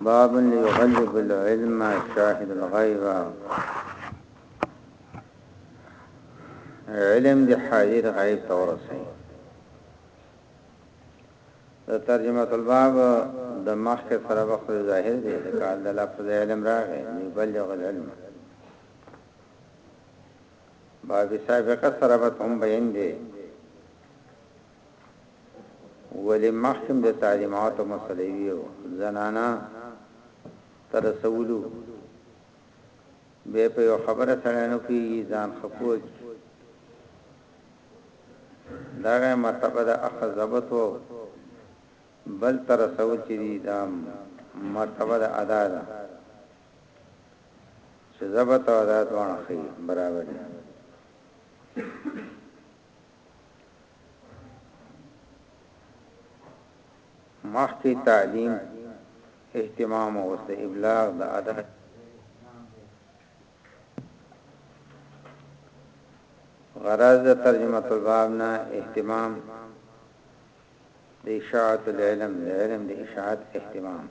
باب ليغلب العلم شاهد الغيب علم دی حاضر غیب تورسی د ترجمه الباب د مخ کې سره وخت ظاهر دی د کال د لفظ علم راغی بلغ العلم باب سابقه سره به هم بیان دی ولی مخکی هم د تعلیماتو مسله وی او زنانه ته رسولو بیا په یو خبره سړی نه پوهیږي ځان ښه پوه کړي دغه مرتبه د اخذ ضبط وو بل تر رسول چې دی دا مرتبه د ادا ده چې ضبط او ادا دوه خي برابر دي مخکې تعلیم اهتمام او د ابلاغ د ادا غرض د ترجمه الباب نه اهتمام د اشاعت العلم د علم د اشاعت اهتمام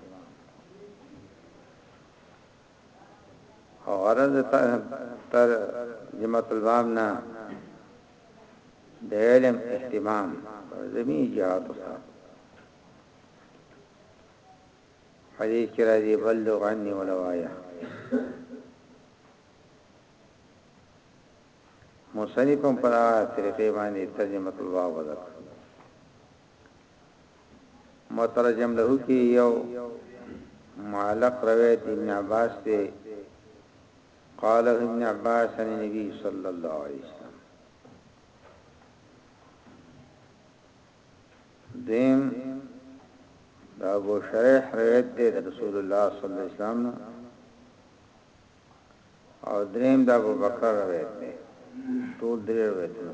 او غرض تر جمعت البام نه د علم اهتمام زمي جهاد سره حدیث کې راځي بلغ عني ولوایا مصنفم پر طریقې باندې ترجمه الباب وکړه مترجم له کی یو معلق روایت ابن عباس ته قاله ابن عباس عن نبی صلی الله علیه وسلم دیم دا ابو شریح روایت دی رسول الله صلی الله علیه وسلم او دریم دا ابو بکر روایت دی ټول درې روایتونه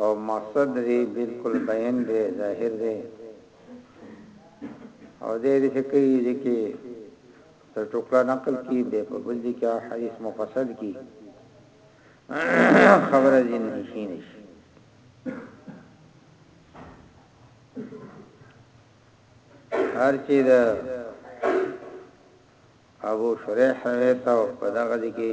او مقصد د دې بالکل بیان دی ظاهر دی او دې دې کوي دې کې تر ټوکړه نقل کی به په بل دي کې حدیث مفصل کی خبره دې نه شي نشي هر چې دا ابو شریح هیته په دغه دي کې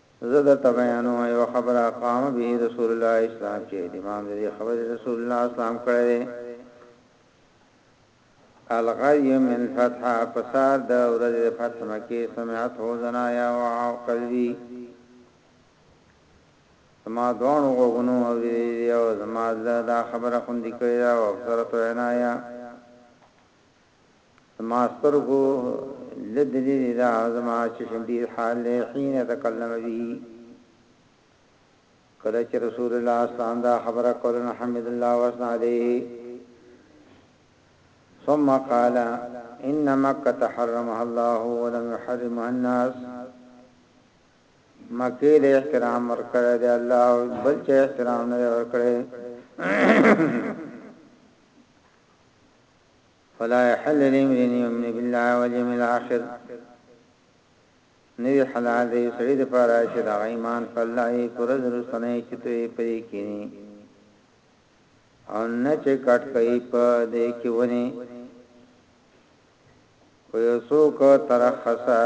زه درته بیانوم یوه خبره قام به رسول الله اسلام چې اهتمام د دې خبرې رسول الله اسلام کړی دی الغی من فتح پسار د ورځې فتح مکه سمعت هو زنایا او قلبی سما دوانو غوغنو او دی او زما دا خبره خوندې کړی دا او اکثرت عنایا زما سترګو لدلي دي دا زما چشم بير حال لي حين تکلم به کله چې رسول الله اسلام دا خبره کول نو حمد الله واسنا عليه ثم قال ان مکه تحرمها الله ولم يحرمها الناس مکه له احترام ورکړ دی الله بل چې احترام نه ورکړي ولا يحل لامرئ ان يؤمن بالله واليوم الاخر نوی حلال دی سړی د پاره چې دا ایمان په الله یې کور درسنه چې ته یې پرې کینی او نه چې کټ کوي په دې کې ونی کو یو څوک ترخصه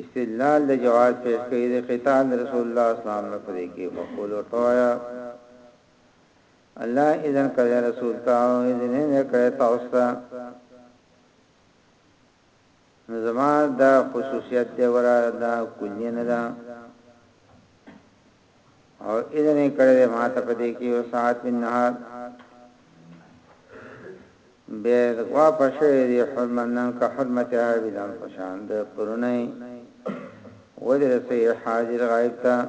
استدلال د جواز پیش کوي د قتال رسول الله صلی الله علیه وسلم په دې کې وقول او طایا الله اذن کړی رسول ته او اذن یې نه کړی تاسو ته نو زما دا خصوصیت دی ورا دا کلی نه ده او اذن یې کړی ما ته پدې کې یو ساعت من نهار به واپس دی حرمنن که حرمت ها بدان پشان د پرونه ودرسه حاضر غایب تا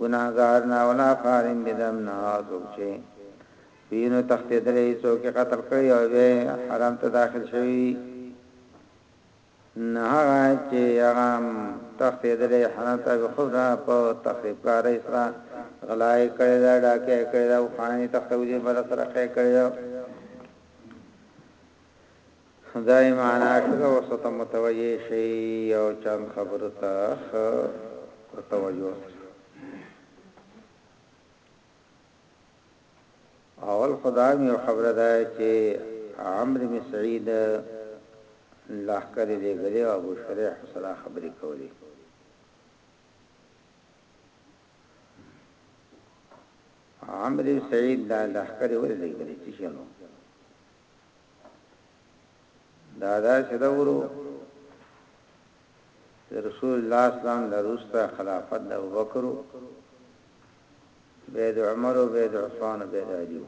ګناه ګار نه ولا فارم بدم نه هغه څوک چې وینو تختیدلې څوک یې قتل کړی او به حرم ته داخل شوی نه هغه چې هغه تختیدلې حرم ته به خود را په تخریب کار اسرا غلای کړی دا ډاکه کړی دا خانه تختولې بل سره کړی دا یې معنا شو دا اوس ورته متوجه شئ یو چند خبرو ته ښه په توجه سره اول خدای مې خبره ده چې عمرو بن سعید الله کرے دې غلې او ابو شریح سره خبرې کولې عمرو سعید دا الله کرے ولې دې غلې چې شنو دا دا چې دا ورو رسول الله اسلام لروسته خلافت د ابوبکر بيد عمر او بيد عثمان او بيد علي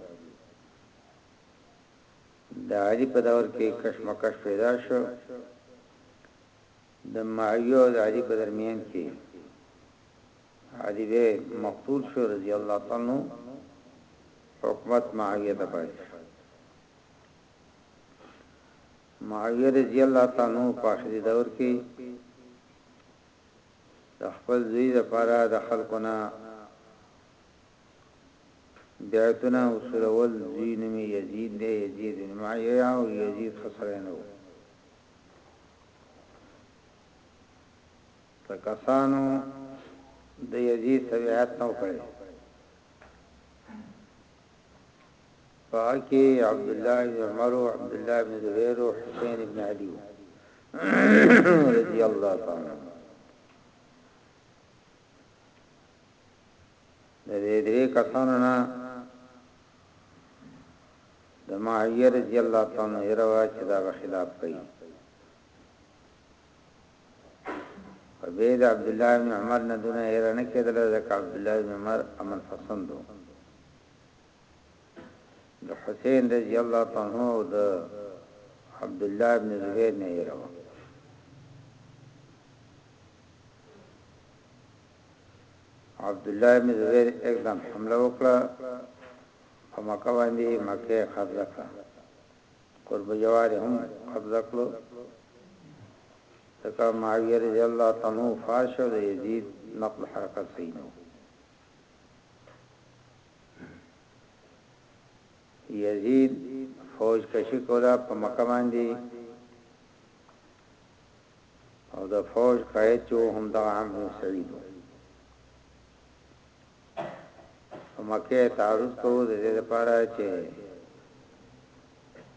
دا علي په دور کې کشمکش پیدا شو د معاویه او علي په درمیان کې علی به مقتول شو رضی الله تعالی عنه حکومت معاویه ته پاتې شو معاویه رضی الله تعالی عنہ په اخري دور کې د خپل زوی لپاره د خلقونه بیعتونه اصول اول زوی نومي یزید دی یزید بن معاویه او یزید خسرین وو که کسانو د یزید تبعیت نه و کړی، په هغه کې عبدالله بن عمر او عبدالله بن زبیر او حسین بن علی رضی الله تعالی عنهم د دې درې کسانو نه د معاویه رضی الله تعالی عنہ روایت چې دا خلاف کوي په بې د عبدالله ابن عمر نه دونه هېره نه کېدله ځکه عبدالله ابن عمر عمل پسند و. د حسین رضی الله تعالی عنه او د عبدالله ابن زبیر نه هېره وه. عبدالله ابن زبیر اقدام حمله وکړه په مکه باندې مکه قبضه کړه. قرب جوار هم قبضه کړو ځکه معاویه رضی الله تعالی عنہ وفات شو د یزید نقل حرکت صحیح نه یزید فوج کشی کولا په مکه باندې او د فوج قائد چې هم د عام سعید په مکه تعرض کوو د دې لپاره چې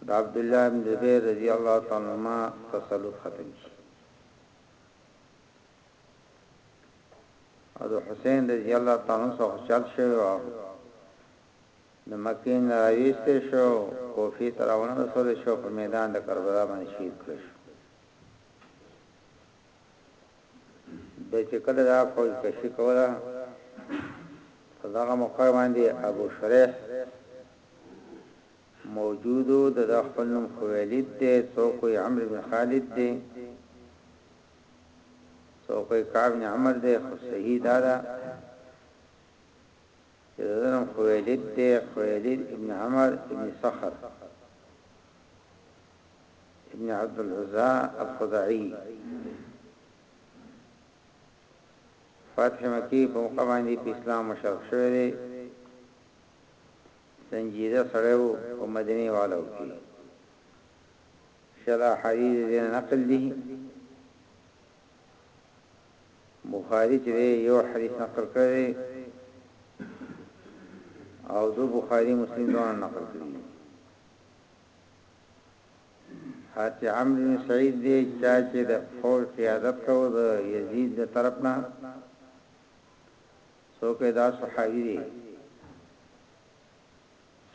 د عبد الله بن زبیر رضی الله تعالی عنہ تسلط ختم شي او د حسین رضی الله تعالی عنہ څخه چل شوی و د مکه نه راويسته شو کوفی تراونه رسول شو په میدان د کربلا باندې شهید کړ شو دی چې کله دا فوج کشي کوله په دغه موقع باندې ابو شریح موجود و د خپل نوم خویلید دی څوک یې عمرو بن خالد دی څوک یې کعب بن عمر دی خو صحیح دا ده چې د نوم خویلید دی خویلید ابن عمر ابن صخر ابن عبد العزى الخزاعي فتح مکی په موقع باندې په اسلام مشرف شوی دی سنجیده سړی وو په مدینه والو کې شلا حدیث دې نقل دي بخاری چې یو حدیث نقل کړی او دو بخاری مسلم دوه نقل کړی حاتي عمرو بن سعيد دی چا چي د فوج قيادت کاوه د يزيد د طرف نه څوک دا صحابي دی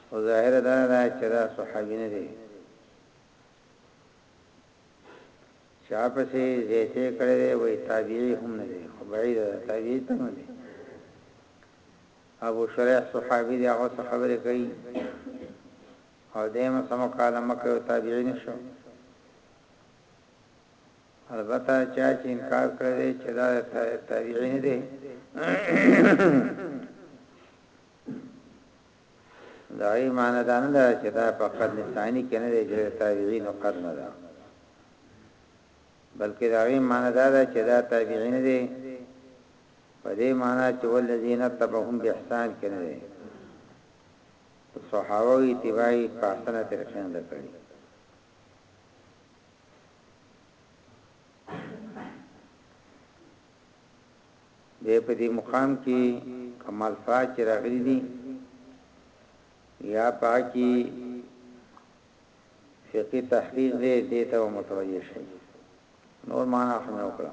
خو ظاهر دا نه چې دا صحابي نه دی چا پسې زيته کړي دی وای تابعي هم نه دی خو بعيد ده تابعي ته نه دی ابو شريح صحابي دی هغه خبره کوي او دی هم څه مکالمه کوي او تابعي نه شو، البته چا چې انکار کړی دی چې دا تابعي نه دی دا یې معنی دا نه ده چې دا په قرن ثاني کې نه دی چې تابعین او قرن ده بلکې دا یې معنی دا ده چې دا تابعین دي په دې معنی چې ولذین تبعهم باحسان کې نه دی په صحابه وو اتباع یې په احسنه طریقه نه ده کړې. بیا په دې مقام کې کوم الفاظ چې راغلي دي یا پاکي فقې تحقیق دې دې ته متوجه شي نور معنا خو نه وکړه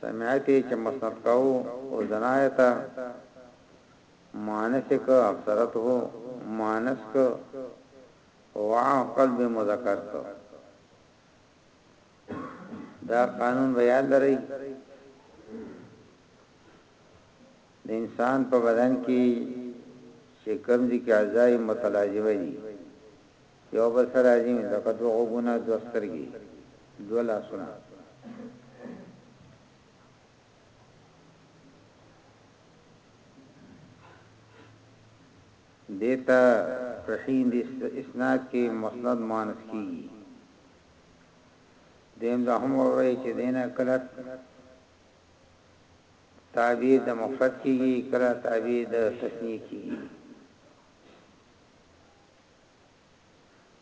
سمعتي چې مسند کاوه او زنايه ته مؤنث يې کړ، ابصرته مؤنث کړ، په وعاه قلب يې مذکر کړ. دا قانون به ياد لرئ، د انسان په بدن کې چې کوم ځای کې اعضاء متلازمه دي، یو بل سره راځي لکه دوه غوږونه دوه سترګې دوه لاسونه دیتا رحیم دی اسناد کې مسند مانس کی دیم دا هم وایي چې دینه کلت تعبیر د مفرد کیږي کله تعبیر د تسنیه کیږي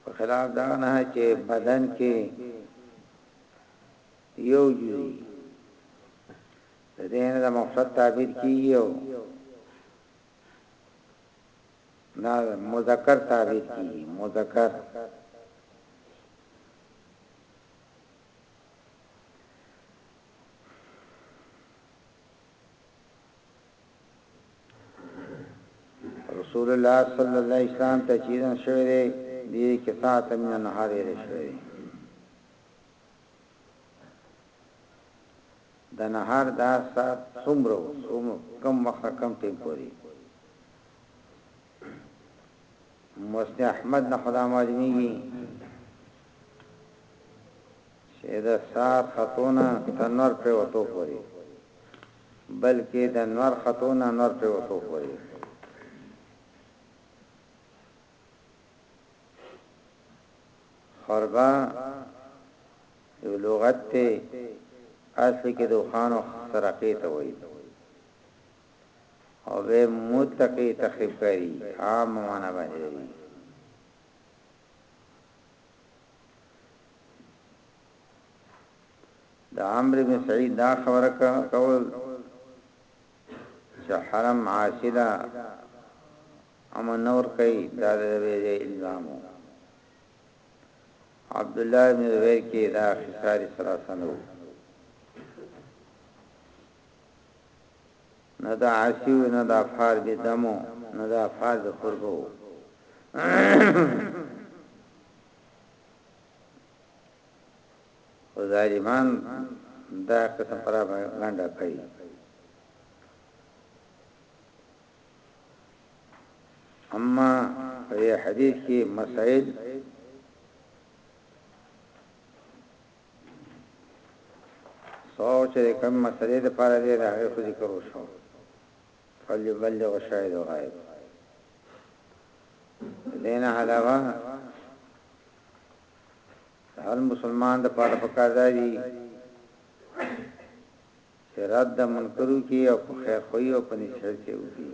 په خلاف دغه نه چې بدن کې یو جزی د دین د مقصد تعبیر کیږي او دا مذکر تعبیر کیږي مذکر رسول الله صلی الله علیه وسلم ته چیرن شوی دی دی کې ساعت من نهار یې شوی دی د نهار دا ساعت څومره څومره کم وخت کم ټیم پوري مسلم احمد نه خدا معلومیږي چې دا ساعت خاتونه تنور په وته پوري بلکې د نور خطو نه نور پرې وتو پورې ښيي. خربه يو لغت دی، اصل کې د اوښانو خرقې ته وايي او به مطلقې تخريب کاري عام معنا باندې لري. د عمرو بن سعید دا خبره کول چې حرم عاصی له امن نور کوي دا د ویری الزام وو عبد الله بن زبیر کې دا خسار ثلاثه نو نه دا عاصی نه دا فار به دمو نه دا فار به قربو خو ظالمان دا قسم پراپاګنډه کوي. اما په دې حدیث کې مسائل سوچ چې کوم مسلې د پاره دی دا هغه ذکر وشو فلی بلغ شاهد غایب دینه علاوه د هر مسلمان د پاره پکار دا دي چې رد د منکر وکړي او په خیر خوي او په نصیحت یې وکړي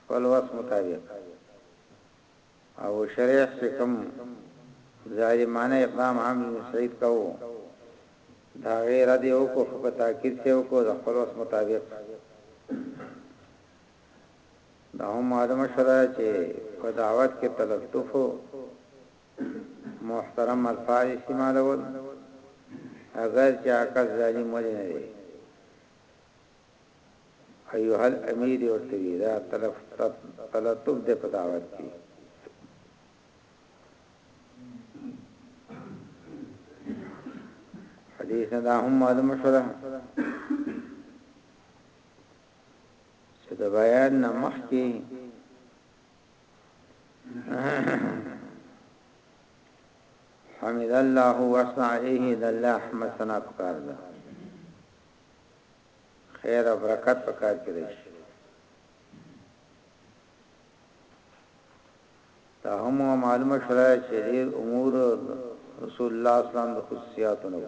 خپل وس مطابق او شریح چې کوم ظالمانه اقدام عام سعید کاوه دا غیر دی او کو په تاکید سره او کو د خپل وس مطابق دا هم معلومه شوه چې په دعوت کې تلطف محترم الفاظ استعمالول اګر چه عکس ظالم ولی نه دی ایها الامیر یې ورته وي دا تلطف دی په دعوت کې حدیث نه دا هم معلومه شوه چې د بیان نه مخکې حمد الله واسنا عليه د الله احمد ثنا پکار ده خیر او برکت پکار کړی دا هم معلومه شوه چې ډیر امور رسول الله اسلام د خصوصیات نه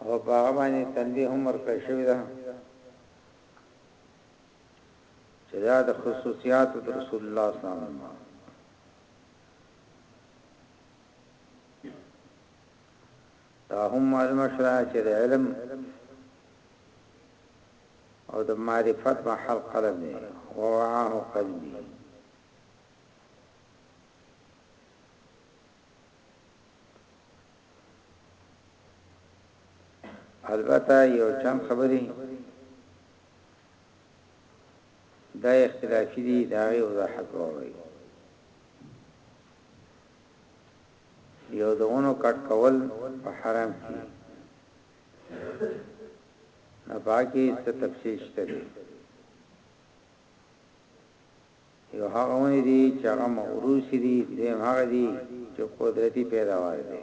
او هغه باندې تنبیه هم ورکړ شوی ده چې دا د خصوصياتو د رسول الله صلی الله علیه وسلم دا هم معلومه شوه چې د علم او د معرفت محل قلم دی ووعاه قلبي البته یو چم خبري دا اختلافي دي دا غي وضاحت وروي یو دونو کټ کول په حرام کې نه باقي څه تفصیل شته دي یو هغه ونی دي چې هغه مغروس دي دیم هغه دي چې قدرتي پیداوار دي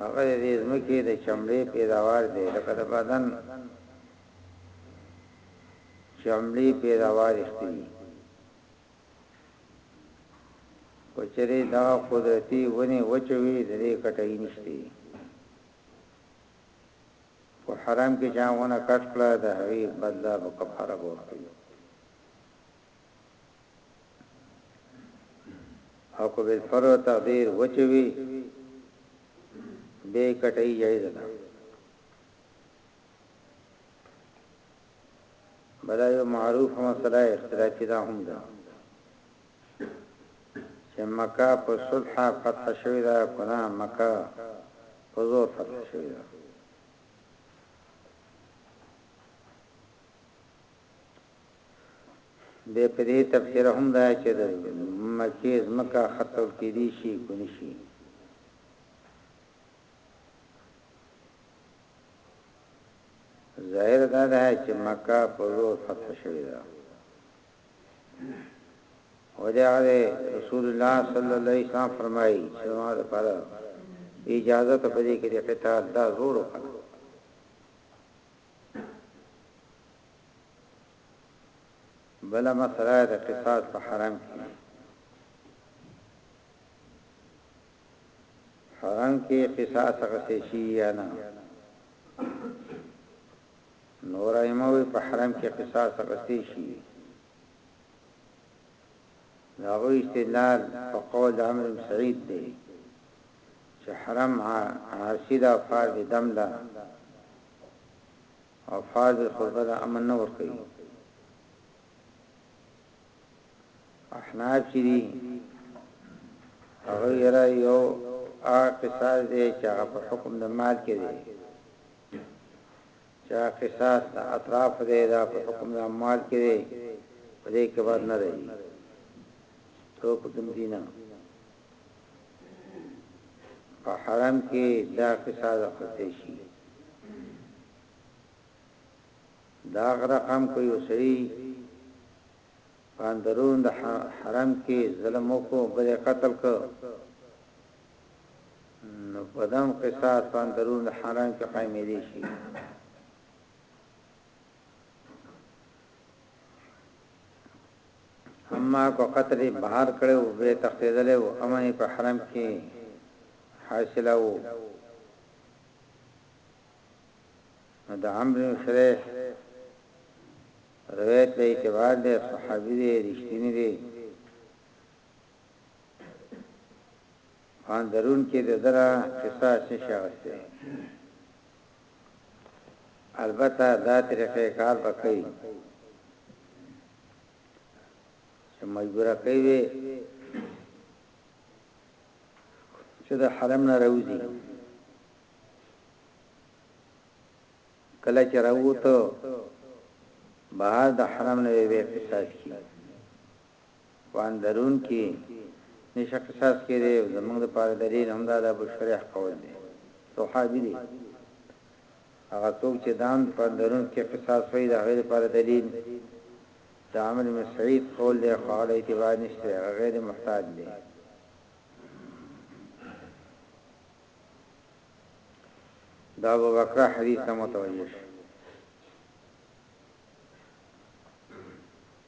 هغه د دې ځمکې د چمړې پیداوار دی لکه د بدن چمړې پیداوار اختی کچری دا قدرتی ونی وچوي د دې کټای نشتی په حرام کې چاونه کټ کړه د هغې بدلا په کفاره ورکړي او که بالفرض او تقدیر وچې وي بیا یې کټايي جایزه ده بلا یو معروف مسله اختلافي ده هم ده چې مکه په صلح فتح شوې ده کنه مکه په زور فتح شوې ده بیا په دې تبصره هم ده چې د مکې ځمکه خرڅول کېدی شي که نه شي. ظاهر دا ده چې مکه په زور فتح شوې ده او دا رسول الله صلی الله علیه وسلم فرمایي چې ما د پاره اجازه ته پدې کې د قتال دا زور وکړه بله مسئله د قصاص په حرم کې حرم کې قصاص غسې شي یا نه نور ایموي په حرم کې قصاص غسې شي داغو استدلال په قول د عمرو سعید دی چې حرم عاصی دا فار دم ده او فاز یې کوربه د امن نه ورکوي احناف چې دي هغه یې را یو آ قصاص دی چې هغه په حکم د مال کې دی چې قصاص د اطراف دی دا په حکم د مال کې دی په دې کې باندې نه دی تو په کوم دینه په حرم کې دا قصه د خطه شي دا رقم کو یو سری پاندرون د حرم کې ظلم کو بل قتل کو نو پدام قصاص پاندرون د حرم کې قائم دي شي هماک او قطر یې بهر کړی و، بیا تښتېدلی و، امن یې په حرم کې حاصلاوه، نو د عمرو بن شریح روایت له اعتبار دی، صحابي دی، رښتینی دی، په اندرون کې د ده را قصه څه شی اخیستی دی؟ البته دا طریقه کار به کوي چې مجبور کوي چې د حرم نه راوځي کله چې راووتو بهر د حرم نه وی احساس کی په اندرون کي نشه قصاص کېدی او زموږ د پاره دليل هم دا د ابو شريح قول دی صحابي دی هغه څوک چي دام په اندرون کي قصاص وي د هغه د پاره دليل د عمرو بن سعيد قول دی خو هغه له اعتبار نشته هغه غير محتاج دی دا ابو بکر حدیث ته متوجه شي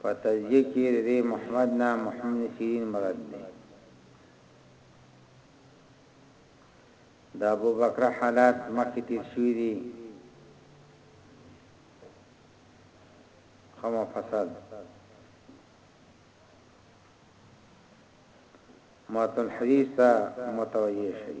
په تزکیه کی د دی محمد نه محمد سیرین مراد دی. د ابوبکر حالات مخکی تیر شوی دی. ښه مفصل متن الحدیث ته متوجه شئ.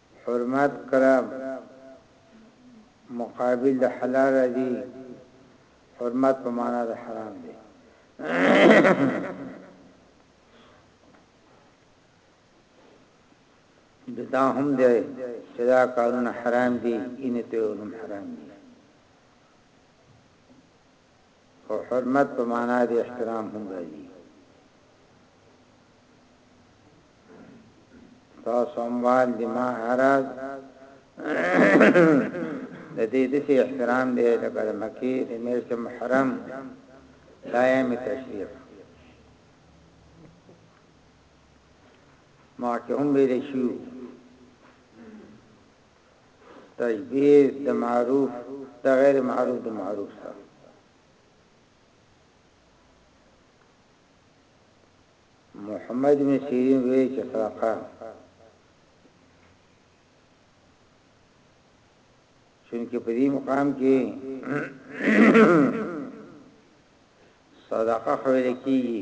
حرمت کړه مقابل د حلال دی حرمت په معنا د حرام دی دا هم دی چې دا کارونه حرام دي ان ته هم حرام دي خو حرمت په معنا د احترام هم راځي. تاسو اموال دي ما حراز د دې د احترام دی لکه د مکی د میرچ محرم دایم تشریف ما کې هم ویل شو تشبیه د معروف د غیر معروف د معروف سره محمد بن سیرین وی چې خلقه چونکه په دې مقام کې صدقه خویل کیږي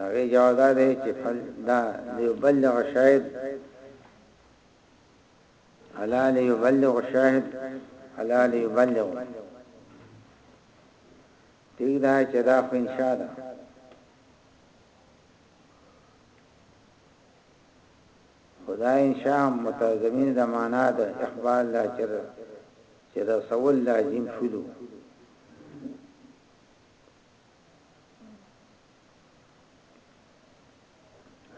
هغه جواب دا دی چې فل دا ليبلغ شاهد الا ليبلغ شاهد الا ليبلغ ټیک دا چې دا خو ان شاء الله خدای ان شاء متزمین د معنا د اخبار لا چر چې رسول لازم شلو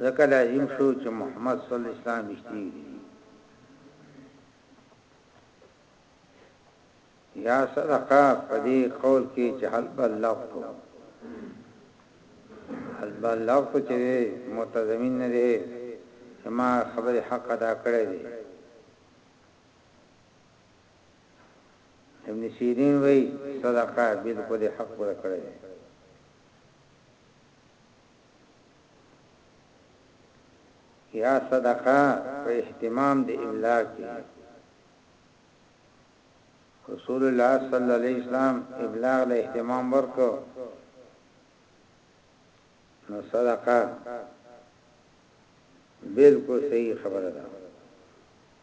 ځکه لازم شو چې محمد صلی الله علیه وسلم رښتینی دی یا صدقه په دې قول کې چې حل بلغت حل بلغت چې متضمن نه دی چې ما خبره حق ادا کړې دي ابن سیرین وایی، صدقه بالکل حق پوره کړی دی. یا صدقه په اهتمام د املاء کې رسول الله صلی الله علیه وسلم ابلاغ له اهتمام ورکو نو صدقه بالکل صحیح خبره ده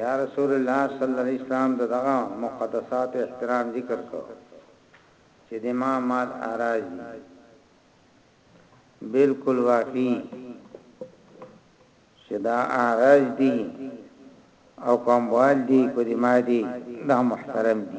یا رسول الله صلی الله علیه وسلم د دغه مقدساتو احترام ذکر کو چې د ما مال اراج دي بالکل واقعي چې دا اراج دي او کوم وال دي کو دي ما دي دا محترم دي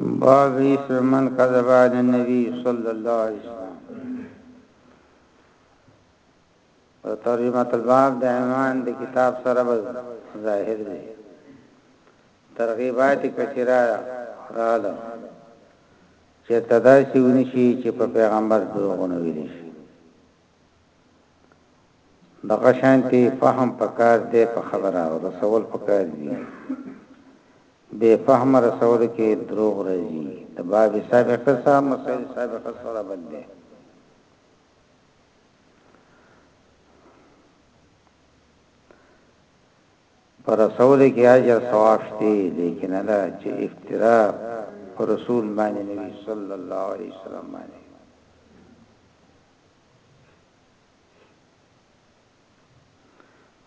باب اسم من كذب على النبي صلى الله عليه وسلم ترجمه الباب د عنوان د کتاب سره ظاهر دی ترغیبات کثیره رااله چې تداسیونی شي چې په پیغمبر دروغونه ویل شي دغه شانتي فهم پکار دی په خبره او رسول پکار دي بي فهمه رسولو کي دروغ راځي د باب سابقه سره مسائل سابقه سره بل دی پر رسول کې اجر ثواب شته لیکن دا چې افترا پر رسول باندې نبی صلی الله علیه وسلم باندې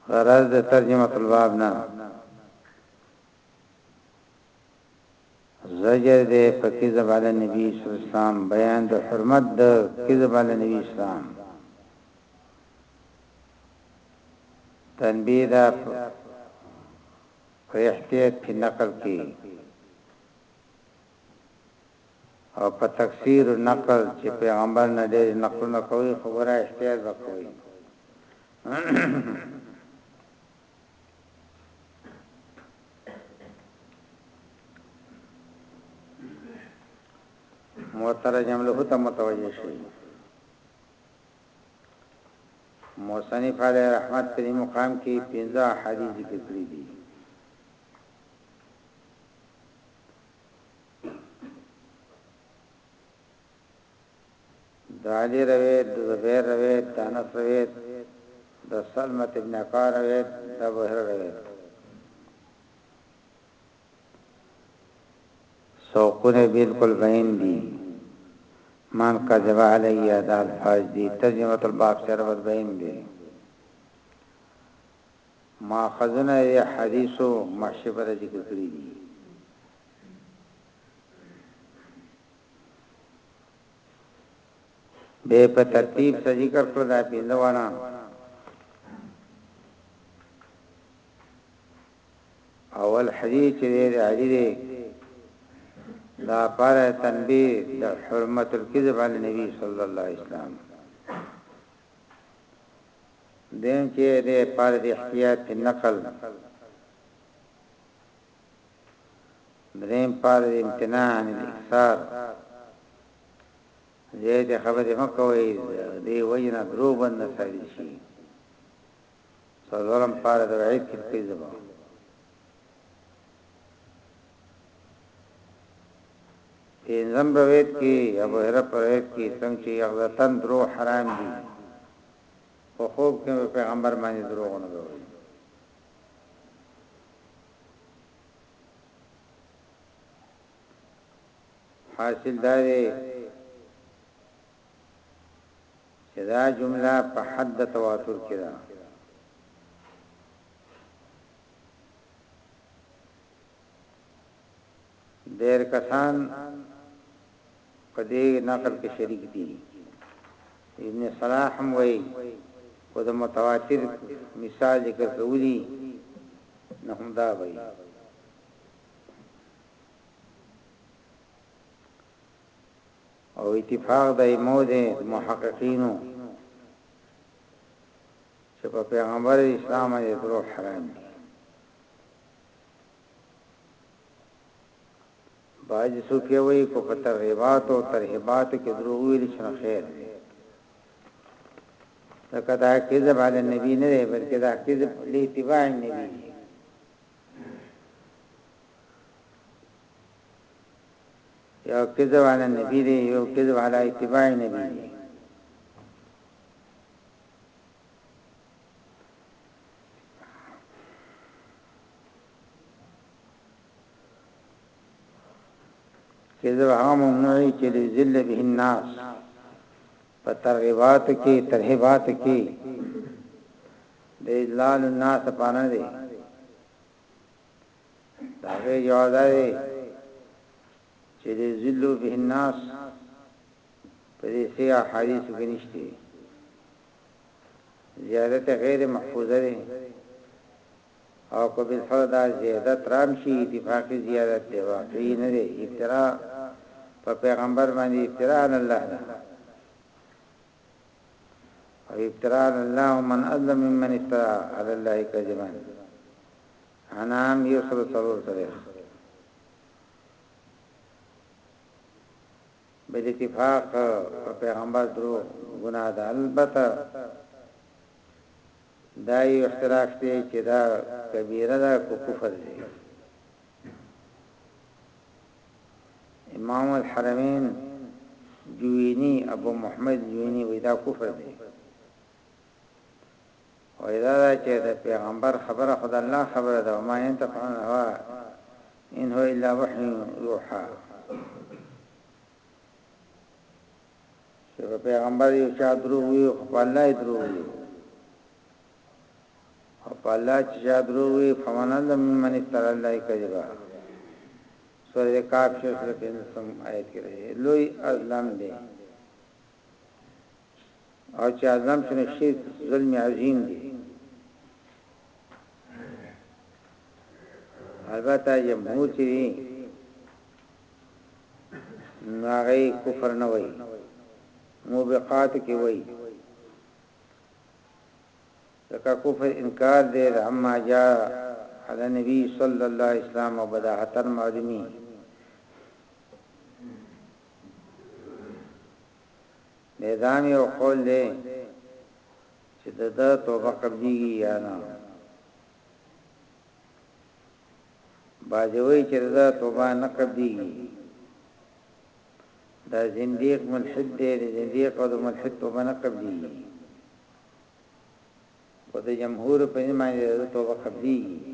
غرض د ترجمه الباب نه زجر دې په کذب علی نبی صلی الله علیه وسلم بیان د حرمت د کذب علی نبی اسلام تنبیه دا په احتیاط په نقل کې او په تکثیر النقل چی پیغمبر نه ډیر نقلونه کوی خو ګوره احتیاط به کوی مترجم له ته متوجه شي موصنف علی رحمت پر مقام کې 15 حدیث ذکر کړی دي د علی روایت د زبیر روایت د انس روایت د سلمت ابن عقا روایت د ابو هرره روایت سوقونه بالکل بین دي من کذب علی یاد الفاظ دي ترجمه الباب سره بین دي ماخذونه یې حدیثو محشی بره ذکر کړی دی. بیا یې په ترتیب سره ذکر کړل دا پنځه واړه اول حدیث چې دی علی دی دا پر تنبیه د حرمت الكذب علی نبی صلی الله علیه وسلم دویم چي د فرض احتیاطي نقل دریم فرض امتناع عن الاکثار زیات خبرې مکوئ دی وجنه درو بند سړي شي څلورم فرض وعید کې کوي زبا پنځم روایت کې ابو هريره پر روایت کې څنګه چې یقظتن درو حرام دي په خوب کې پیغمبر باندې دروغ نه وایي حاصل دا دی چې دا جمله په حد تواتر کې ده ډېر کسان په دې نقل کې شریک دي. ابن صلاح هم وایي، که د متواتر مثال ذکر کولی نو همدا به وي. او اتفاق د ائمو دی محققینو چې په پیغمبر اسلام باندې دروغ حرام دي. بعضي صوفيه وایي که په ترغیباتو او ترهیباتو کې دروغ وویل شي نو خیر دی ځکه دا کذب علی النبی نه دی بلکې دا کذب لاتباع النبی دی یو کذب علی النبی دی یو کذب علی اتباع النبی دی کذب هغه ممنوعي چې ذل به الناس په ترغيبات کې ترهيبات کې د اذلال الناس پانه دي دا به یو ځای چې د ذلو به الناس په دې سي حدیث کې نشته زيادت غير محفوظه دی او که بالفعل دا زيادت رام شي اتفاقي زيادت دی واقعي نه دی افتراء په پیغمبر باندې افتراء علی الله ده او افتراء علی الله من اظلم ممن افترا علی الله کذبا انام یوسل سرور تاریخ بل اتفاق په پیغمبر دروغ ګناه ده البته دا یو اختلاف دی چې دا کبیره ده کو کفر دی امام الحرمین جوینی ابو محمد جوینی وی دا کفر دی وایي دا ده چې د پیغمبر خبره خو د الله خبره ده، وما ینطق عن الهوا ان هو الا وحی یوحی، چې په پیغمبر یو چا دروغ وي خو په الله یې دروغ وي او په الله چې چا دروغ وي فمن الله ممن افترا الله کذبا سورې کاف شیخ لکه نسم آیت کې لوی ازلم دی او چې اعظم شو نو شرک ظلم عظیم دی البته جمهور چې وی نو هغه کفر نه وای موبقات کې وای لکه کفر انکار دی اما جا علی نبی صلی الله علیه وسلم وبداحتن معلومی بیا دا هم یو قول دی چې د ده توبه قبلیږي یا نه بعضې وایي چې د ده توبه نه قبلیږي دا زندیق ملحد دی د زندیق او د ملحد توبه نه قبلیږي خو د جمهور په ایمان د ده توبه قبلیږي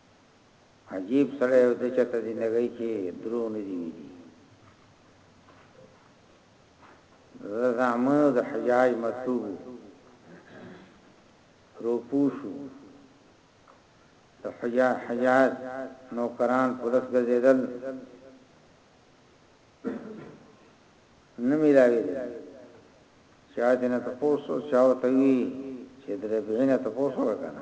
عجیب سړی و د چته زندګۍ کې درو نه دی ویلي زامه د حجاج مطلوب روپوشو د حجاج حجاج نوکران پولیس ګرځیدل نه ملاوي دي چا دې نه تاسو چاو ته وی چې درې بهینه تاسو وکنه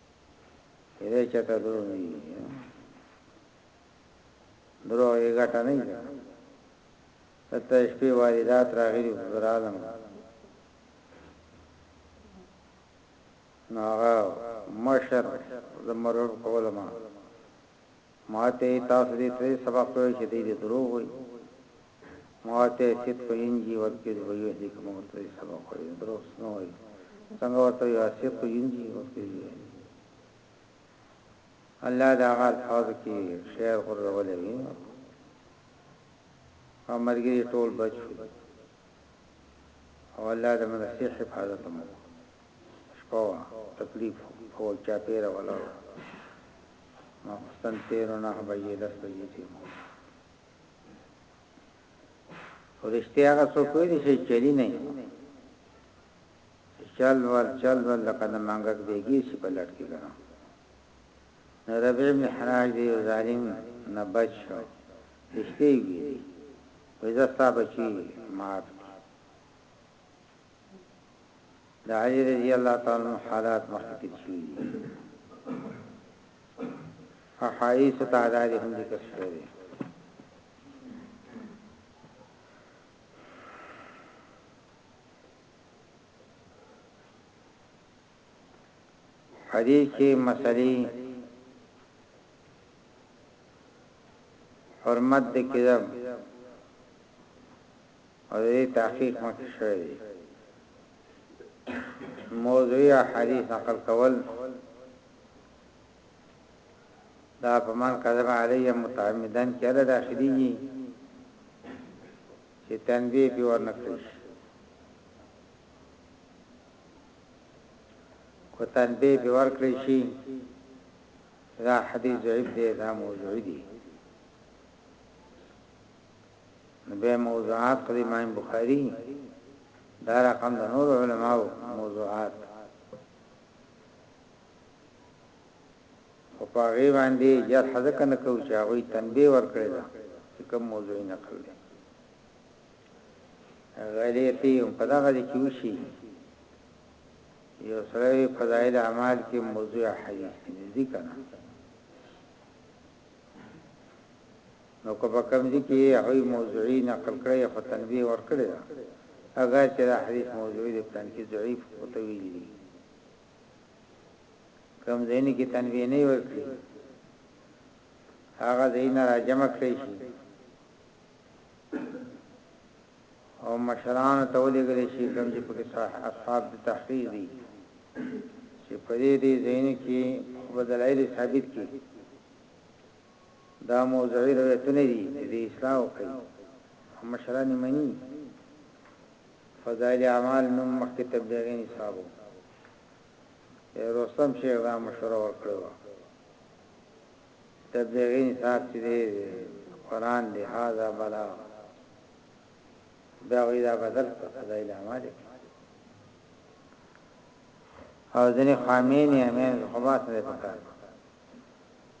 کله چې تا درو نه یې درو یې ګټه نه یې ته شپې واردات راغلي درالم ناغا مشر زمرور کولما ما ته تاسو دې ترې سبق وې چې دې درو وې ماته سید خو انجی ورکی دی ویوه دی که مونږ تری سبق وایو دروغ سمه وایی څنګه ورته وی اسید خو انجی ورکی دی ویوه دی الله د هغه الفاظو کی شعر غورځولی وی او ملګری ټول بچ شو او الله د مدرسې حفاظت هم وکړو شپه وه تکلیف او چاپیره ولاړو ماخوستن تیرو نه بجې لس بجې تیرو خو رښتیا هغه څوک ویلی شی چلی نه یی چل ول چل ول لکه د منګک بیګی چی په لټ کی ګرم نو ربیع ابن حراج د یو ظالم نه بچ شو رښتیا یی ویلی وی زه ستا بچی مات د علی رضی الله تعالی عنہ حالات مخکې تیر شوی دي احایث تعداد هم ذکر شوی دی حدیث کې مسلې حرمت د کذب او د دې تحقیق مخکې شوی دی. موضوعي احادیث نقل کول دا په من کذب علی متعمدا کې اله داخليږي چې تنبیه پې ورنه کړی شي کو تنبیه پې ورکړی شي دا حدیث ضعیف دی دا موضوعي دی نو بیا موضوعات خو د امام بخاری دا رقم د نور علماو موضوعات او په غي باندې جر حذف کنه کو چې هغه تنبيه ورکړي دا چې کوم موضوع نقل دی غلیتی هم په دغه دي کې وشي یو سره فضائل اعمال کې موضوع حدیث دي ذکر نه نو که په کوم ځای کې هغوی موضوعي نقل کړی خو تنبیه ورکړې ده اګر چې دا حدیث موضوعي دی پلانکي ضعیف ورته ویلي دي کوم ځای کې تنبیه نه ورکړي هغه ځای نه راجمع کړی شي او مشران ته ولېګل شي کوم چې پکې اصحاب د تحقیق دي چې په دې دې زین کې بدلایل ثابت کړي دا موضوعي روایتونه دي چې دوی اصلاح وکړي او مشران یې مني. فضائل اعمال نوم مخکې تبلیغي نصاب و. یو رستم شیخ دا مشوره ورکړې وه چې تبلیغي نصاب چې دی قرآن دی هذا بلاغ بیا هغوی دا بدل کړ فضائل اعمال یې کړ او ځینې خامین یې امین خباس نه دی پکار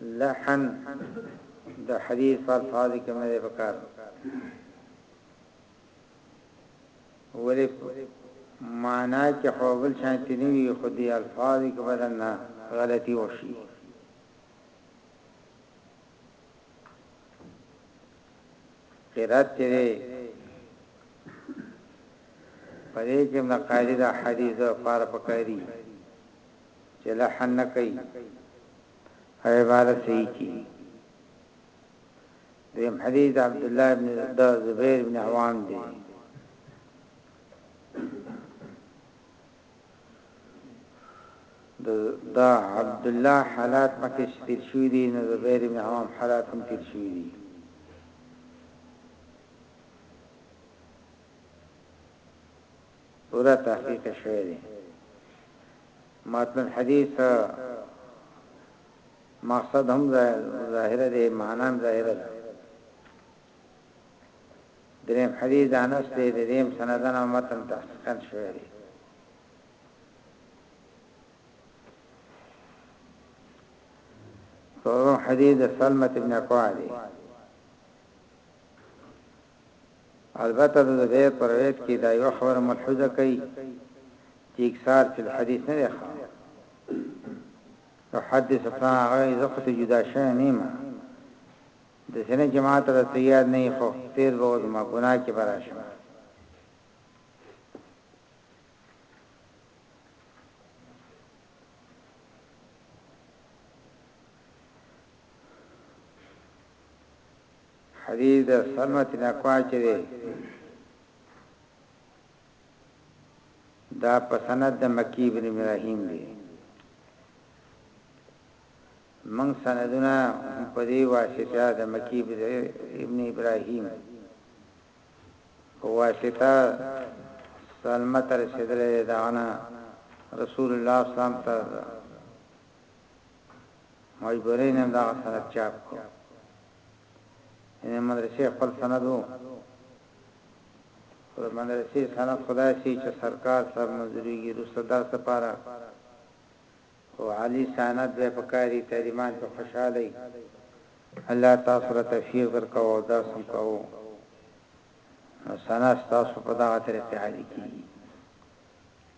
لحن د حديث په الفاظو کې مې پکار ولې معنا کې خو بل شانتي نه وي خو دې الفاظ کې بدن نه غلطي وشي قرات دې پدې کې مقالې د حدیث لپاره پکاري چې لحن نه کوي او عبارت صحیح کی دیم حدیث عبد الله ابن د زبیر ابن عوام دی دا عبد الله حالات مکه تیر شوی دی نو زبیر ابن عوام حالات هم تیر شوی دی پوره تحقیق شوی دی متن الحديث مقصد هم ظاهره دی معنا هم ظاهره ده دریم حدیث انس دی دریم سندن او متن تحقیقا شوی دی سورم حدیث سلمت ابن اقوا دی البته د زبیر په روایت کې دا یوه خبره ملحوظه کوي چې اکثار فی الحدیث نه دی ښه تحدث فلان هغه زه خو ته جدا شوی نه یم د سینه چې ما ته ته یاد نه خو تیر به اوس ما ګناه کې برا شم حديث د سلمة الاکواع چې دی دا په سند د مکی ابن ابراهیم دی من سندونه په دې واسطه د مکی ابن ابراهیم په واسطه سلمہ تر صدره دعنا رسول الله صلی الله علیه وسلم مجبورین هم دا سند چاپ کړ یعنی مدرسې خپل سند وو پر مدرسې سند خدای سي چې سرکار سر مزوريږي روسه دا سپاره او علي سند به پکاري تعلیمان په خوشاله الله تاسو له توفیق درکو او دا سم کوو سند تاسو په دا طریقې عادي کیږي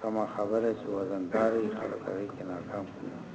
کومه خبره چې وزن دار وي خلک هغې کې ناکام کېږي